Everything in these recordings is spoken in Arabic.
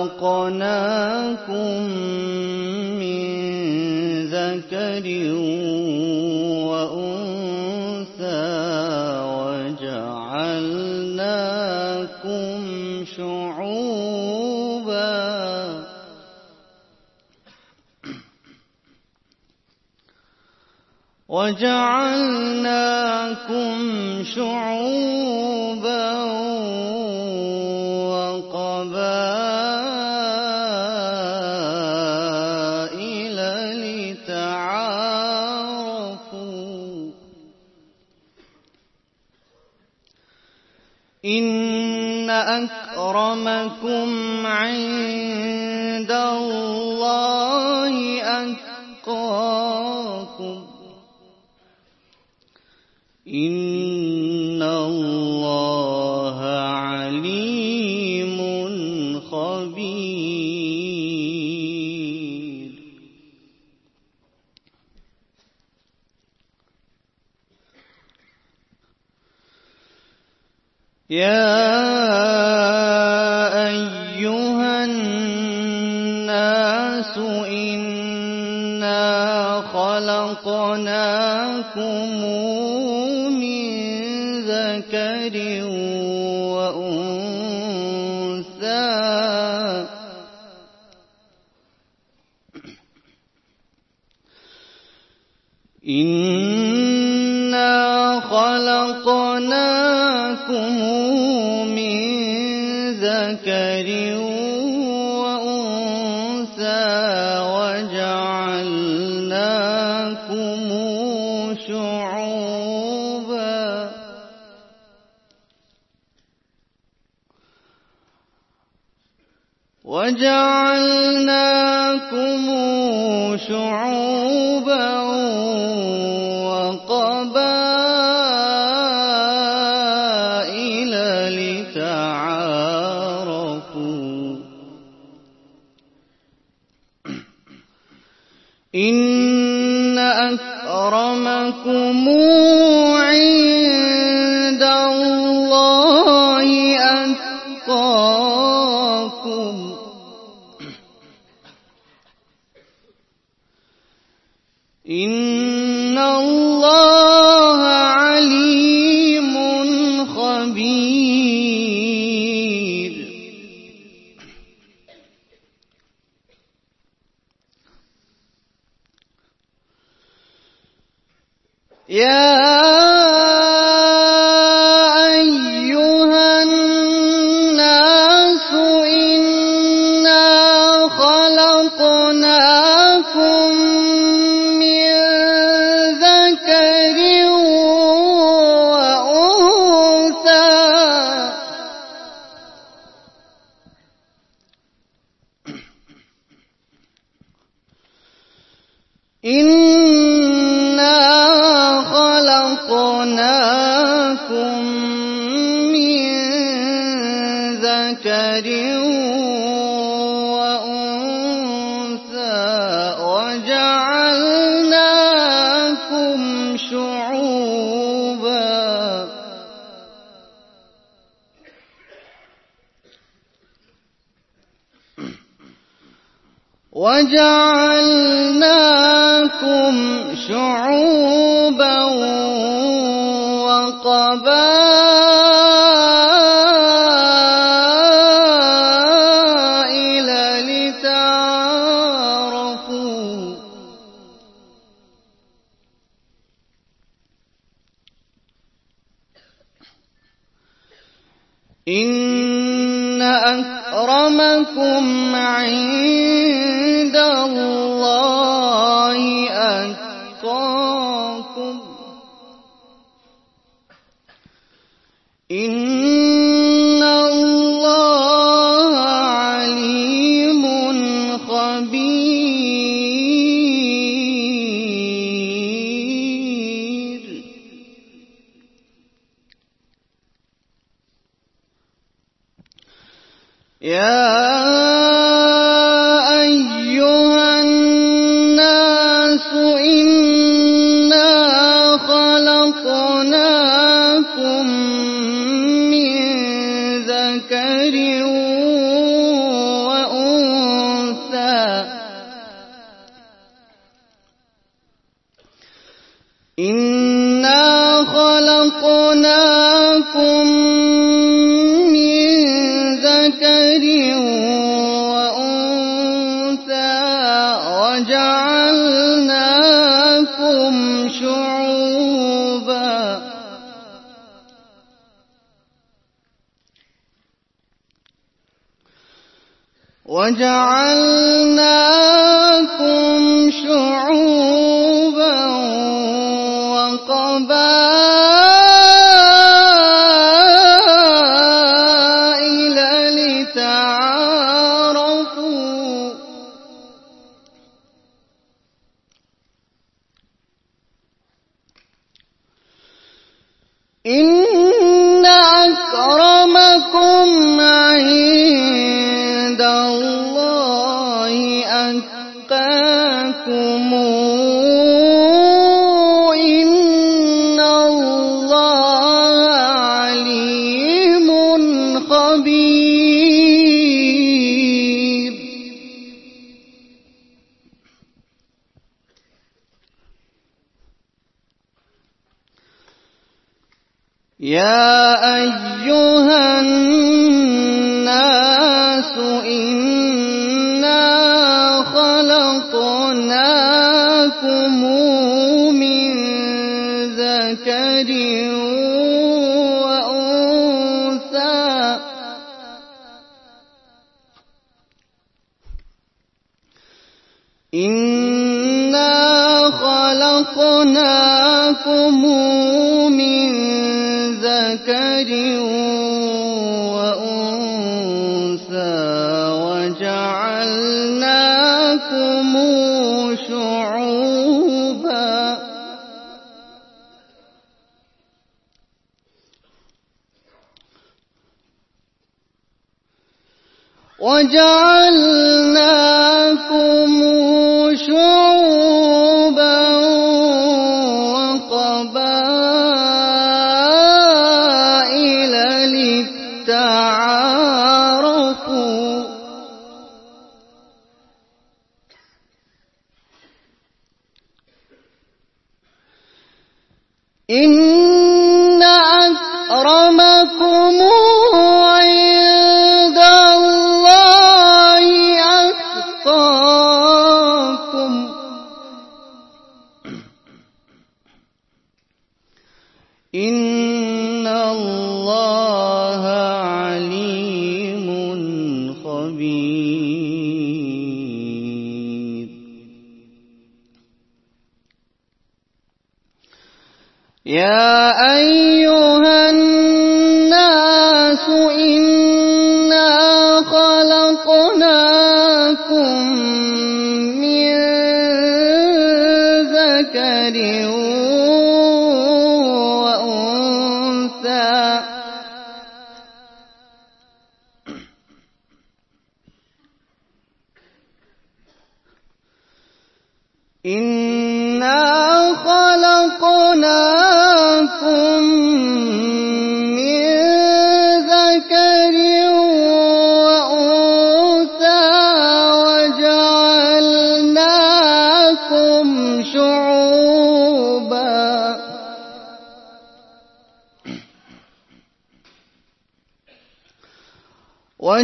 خلقناكم من ذكر وأنثى وجعلناكم شعوبا. وجعلناكم شعوبا. إن الله عليم خبير يا أيها الناس إنا خلقناكم ذكر وأنثى. إنا خلقناكم من ذكر وأنثى وجعلناكم وجعلناكم شعوبا وقبائل لتعارفوا. إن أكرمكم عند يا شعوبا وجعلناكم شعوبا وقبائل. إن أكرمكم عند الله أتقاكم إن الله عليم خبير يا وجعلناكم شعوبا أتقاكم إن الله عليم خبير. يا أيها الناس إنا خلقناكم من ذكر وأنثى إنا خلقناكم من ذكر وأنثى وجعلناكم يا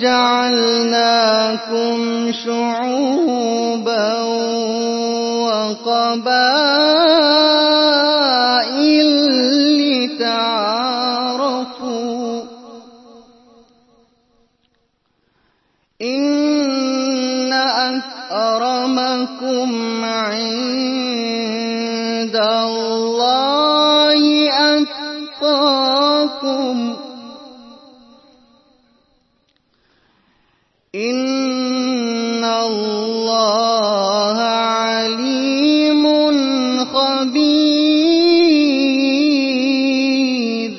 وجعلناكم شعوبا وقبائل لتعارفوا إن أكرمكم عند خبير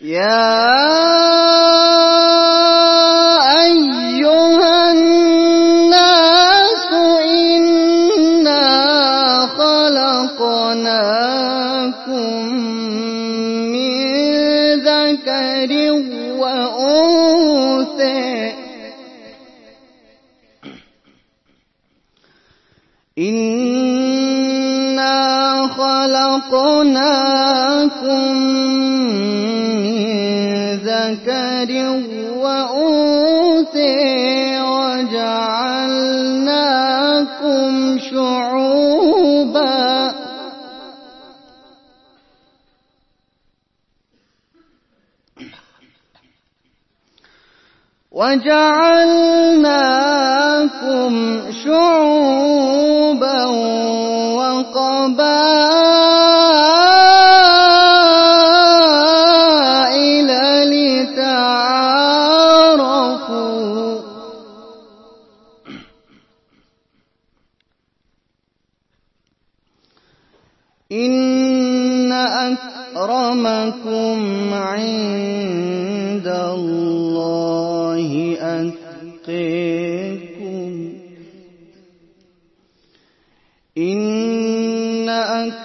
يا أيها الناس إنا خلقناكم ذكر وأنثى. إنا خلقناكم من ذكر وجعلناكم شعوبا وقبائل لتعارفوا. إن أكرمكم عند الله. أتقيكم. إن أكرمكم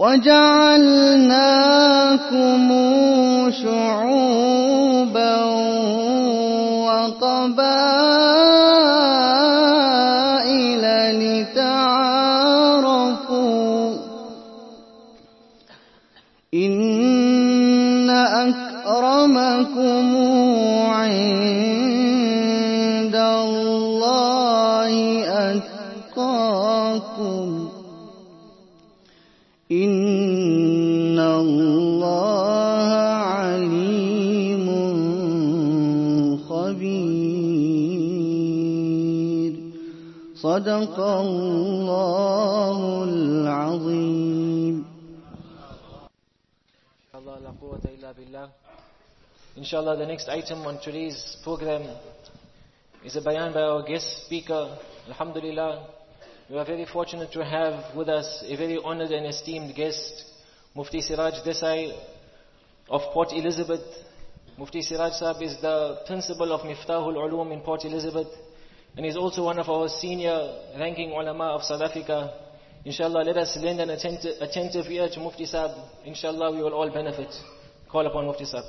وجعلناكم شعوبا وقبائل لتعارفوا إن أكرمكم عند الله أتقاكم صدق الله العظيم Allah, la quwwata illa billah. Inshallah, the next item on today's program is a bayan by our guest speaker. Alhamdulillah, we are very fortunate to have with us a very honored and esteemed guest, Mufti Siraj Desai of Port Elizabeth. Mufti Siraj Sahib is the principal of Miftahul Ulum in Port Elizabeth and is also one of our senior ranking ulama of South Africa. Inshallah, let us lend an attentive, attentive ear to Mufti Sahib. Inshallah, we will all benefit. Call upon Mufti Sahib.